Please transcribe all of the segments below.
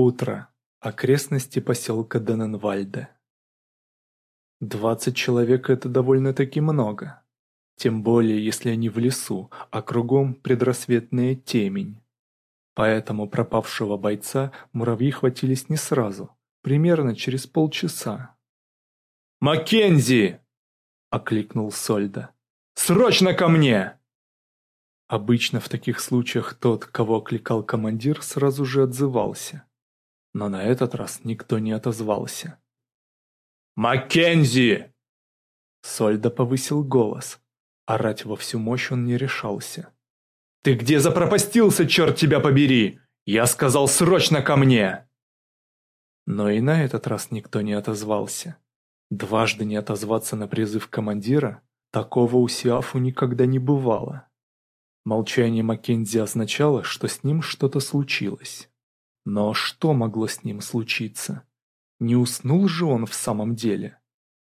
Утро. Окрестности поселка Дененвальде. 20 человек – это довольно-таки много. Тем более, если они в лесу, а кругом предрассветная темень. Поэтому пропавшего бойца муравьи хватились не сразу, примерно через полчаса. «Маккензи!» – окликнул Сольда. «Срочно ко мне!» Обычно в таких случаях тот, кого окликал командир, сразу же отзывался но на этот раз никто не отозвался. «Маккензи!» Сольда повысил голос. Орать во всю мощь он не решался. «Ты где запропастился, черт тебя побери? Я сказал срочно ко мне!» Но и на этот раз никто не отозвался. Дважды не отозваться на призыв командира, такого у Сиафу никогда не бывало. Молчание Маккензи означало, что с ним что-то случилось. Но что могло с ним случиться? Не уснул же он в самом деле?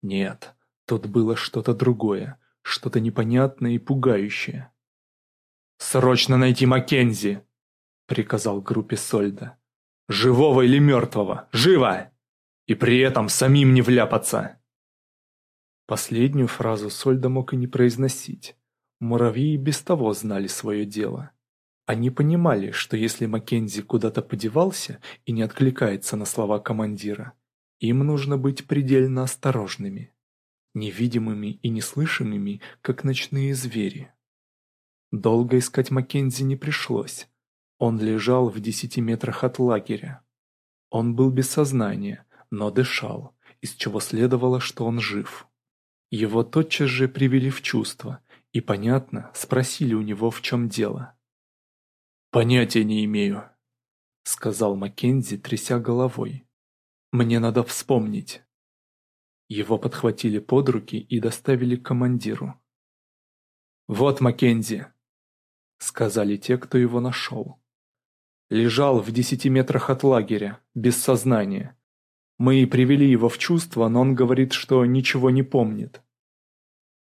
Нет, тут было что-то другое, что-то непонятное и пугающее. «Срочно найти Маккензи!» — приказал группе Сольда. «Живого или мертвого? Живо! И при этом самим не вляпаться!» Последнюю фразу Сольда мог и не произносить. Муравьи и без того знали свое дело. Они понимали, что если Маккензи куда-то подевался и не откликается на слова командира, им нужно быть предельно осторожными, невидимыми и неслышимыми, как ночные звери. Долго искать Маккензи не пришлось. Он лежал в десяти метрах от лагеря. Он был без сознания, но дышал, из чего следовало, что он жив. Его тотчас же привели в чувство и, понятно, спросили у него, в чем дело. «Понятия не имею», — сказал Маккензи, тряся головой. «Мне надо вспомнить». Его подхватили под руки и доставили к командиру. «Вот Маккензи», — сказали те, кто его нашел. «Лежал в десяти метрах от лагеря, без сознания. Мы и привели его в чувство, но он говорит, что ничего не помнит».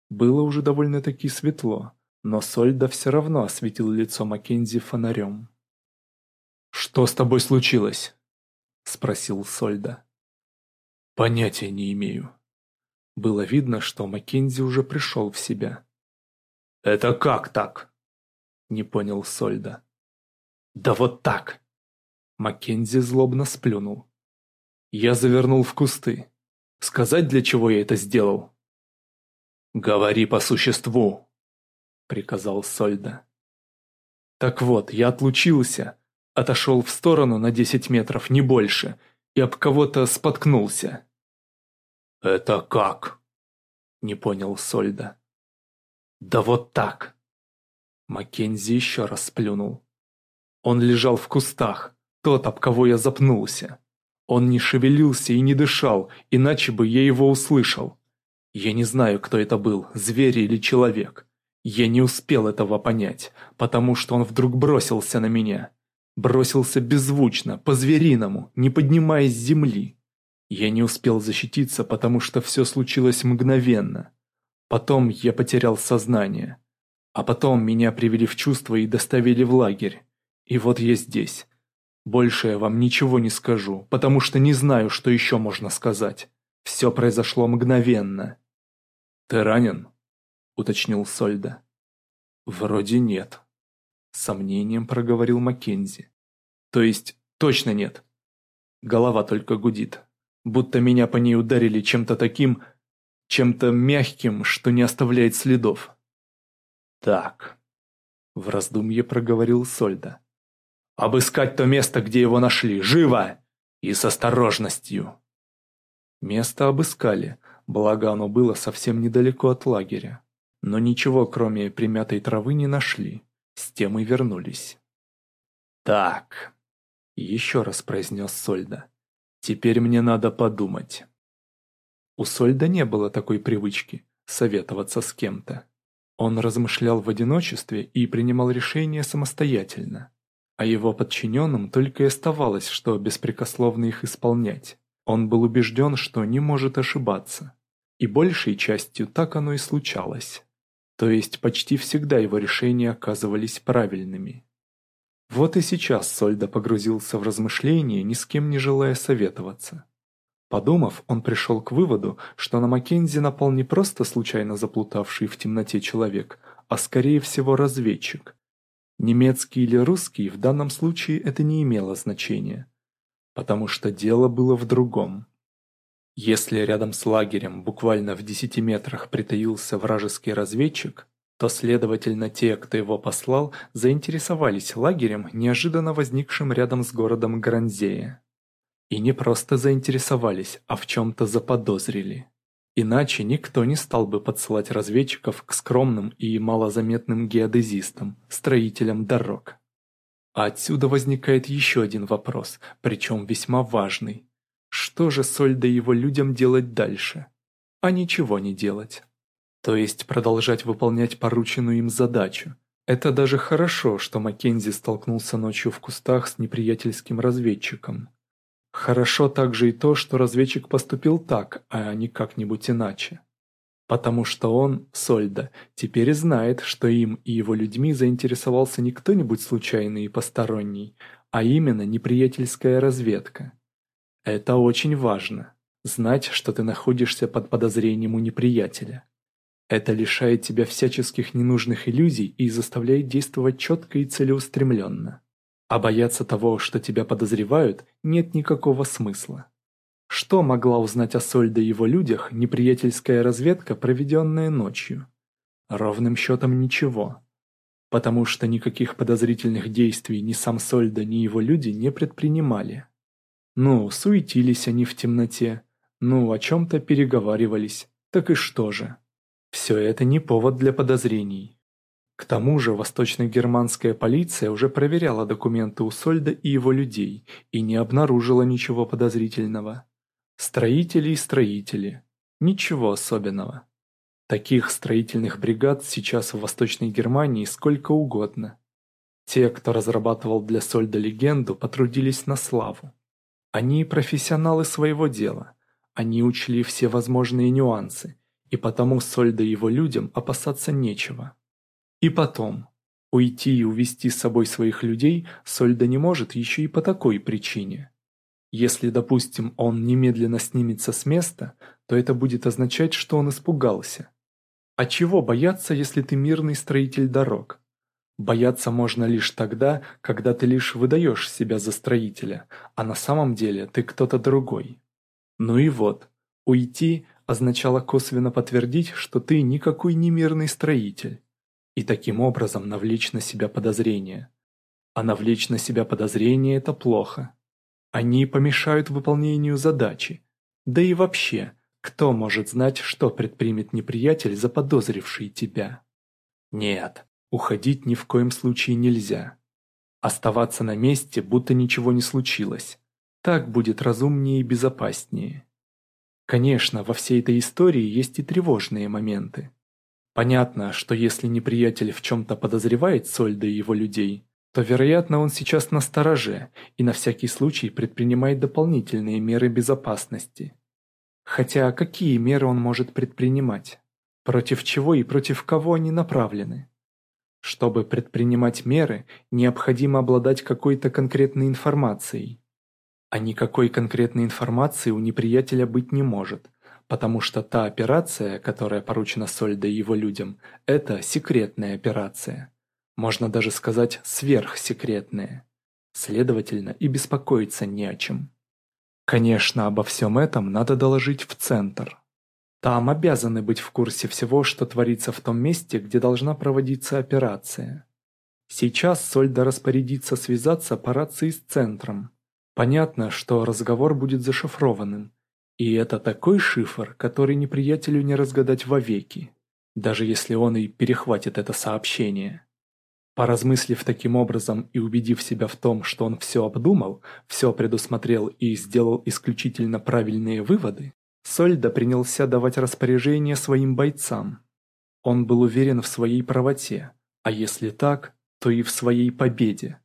Было уже довольно-таки светло. Но Сольда все равно осветил лицо Маккензи фонарем. «Что с тобой случилось?» – спросил Сольда. «Понятия не имею». Было видно, что Маккензи уже пришел в себя. «Это как так?» – не понял Сольда. «Да вот так!» Маккензи злобно сплюнул. «Я завернул в кусты. Сказать, для чего я это сделал?» «Говори по существу!» приказал Сольда. Так вот, я отлучился, отошел в сторону на 10 метров, не больше, и об кого-то споткнулся. «Это как?» — не понял Сольда. «Да вот так!» Маккензи еще раз сплюнул. Он лежал в кустах, тот, об кого я запнулся. Он не шевелился и не дышал, иначе бы я его услышал. Я не знаю, кто это был, зверь или человек. Я не успел этого понять, потому что он вдруг бросился на меня. Бросился беззвучно, по-звериному, не поднимаясь с земли. Я не успел защититься, потому что все случилось мгновенно. Потом я потерял сознание. А потом меня привели в чувство и доставили в лагерь. И вот я здесь. Больше я вам ничего не скажу, потому что не знаю, что еще можно сказать. Все произошло мгновенно. «Ты ранен?» уточнил Сольда. «Вроде нет», — сомнением проговорил Маккензи. «То есть точно нет. Голова только гудит, будто меня по ней ударили чем-то таким, чем-то мягким, что не оставляет следов». «Так», — в раздумье проговорил Сольда. «Обыскать то место, где его нашли, живо и с осторожностью». Место обыскали, благо оно было совсем недалеко от лагеря но ничего кроме примятой травы не нашли, с тем и вернулись. «Так», — еще раз произнес Сольда, — «теперь мне надо подумать». У Сольда не было такой привычки советоваться с кем-то. Он размышлял в одиночестве и принимал решения самостоятельно, а его подчиненным только и оставалось, что беспрекословно их исполнять. Он был убежден, что не может ошибаться, и большей частью так оно и случалось. То есть почти всегда его решения оказывались правильными. Вот и сейчас Сольда погрузился в размышления, ни с кем не желая советоваться. Подумав, он пришел к выводу, что на Маккензи напал не просто случайно заплутавший в темноте человек, а скорее всего разведчик. Немецкий или русский в данном случае это не имело значения, потому что дело было в другом. Если рядом с лагерем буквально в десяти метрах притаился вражеский разведчик, то, следовательно, те, кто его послал, заинтересовались лагерем, неожиданно возникшим рядом с городом Гранзея. И не просто заинтересовались, а в чем-то заподозрили. Иначе никто не стал бы подсылать разведчиков к скромным и малозаметным геодезистам, строителям дорог. А отсюда возникает еще один вопрос, причем весьма важный. Что же Сольда его людям делать дальше? А ничего не делать. То есть продолжать выполнять порученную им задачу. Это даже хорошо, что Маккензи столкнулся ночью в кустах с неприятельским разведчиком. Хорошо также и то, что разведчик поступил так, а не как-нибудь иначе. Потому что он, Сольда, теперь знает, что им и его людьми заинтересовался не кто-нибудь случайный и посторонний, а именно неприятельская разведка. Это очень важно – знать, что ты находишься под подозрением у неприятеля. Это лишает тебя всяческих ненужных иллюзий и заставляет действовать четко и целеустремленно. А бояться того, что тебя подозревают, нет никакого смысла. Что могла узнать о Сольде и его людях неприятельская разведка, проведенная ночью? Ровным счетом ничего. Потому что никаких подозрительных действий ни сам Сольда, ни его люди не предпринимали. Ну, суетились они в темноте, ну, о чем-то переговаривались, так и что же? Все это не повод для подозрений. К тому же восточно-германская полиция уже проверяла документы у Сольда и его людей и не обнаружила ничего подозрительного. Строители и строители. Ничего особенного. Таких строительных бригад сейчас в Восточной Германии сколько угодно. Те, кто разрабатывал для Сольда легенду, потрудились на славу. Они профессионалы своего дела, они учли все возможные нюансы, и потому Сольда и его людям опасаться нечего. И потом, уйти и увести с собой своих людей Сольда не может еще и по такой причине. Если, допустим, он немедленно снимется с места, то это будет означать, что он испугался. А чего бояться, если ты мирный строитель дорог? Бояться можно лишь тогда, когда ты лишь выдаешь себя за строителя, а на самом деле ты кто-то другой. Ну и вот, уйти означало косвенно подтвердить, что ты никакой не мирный строитель, и таким образом навлечь на себя подозрения. А навлечь на себя подозрения – это плохо. Они помешают выполнению задачи. Да и вообще, кто может знать, что предпримет неприятель, заподозривший тебя? Нет, Уходить ни в коем случае нельзя. Оставаться на месте, будто ничего не случилось. Так будет разумнее и безопаснее. Конечно, во всей этой истории есть и тревожные моменты. Понятно, что если неприятель в чем-то подозревает Сольда и его людей, то, вероятно, он сейчас на стороже и на всякий случай предпринимает дополнительные меры безопасности. Хотя какие меры он может предпринимать? Против чего и против кого они направлены? Чтобы предпринимать меры, необходимо обладать какой-то конкретной информацией. А никакой конкретной информации у неприятеля быть не может, потому что та операция, которая поручена Сольда и его людям, это секретная операция. Можно даже сказать сверхсекретная. Следовательно, и беспокоиться не о чем. Конечно, обо всем этом надо доложить в центр. Там обязаны быть в курсе всего, что творится в том месте, где должна проводиться операция. Сейчас Сольда распорядится связаться по рации с центром. Понятно, что разговор будет зашифрованным. И это такой шифр, который неприятелю не разгадать вовеки, даже если он и перехватит это сообщение. Поразмыслив таким образом и убедив себя в том, что он все обдумал, все предусмотрел и сделал исключительно правильные выводы, Сольда принялся давать распоряжение своим бойцам. Он был уверен в своей правоте, а если так, то и в своей победе,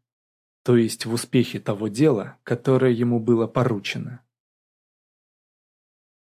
то есть в успехе того дела, которое ему было поручено.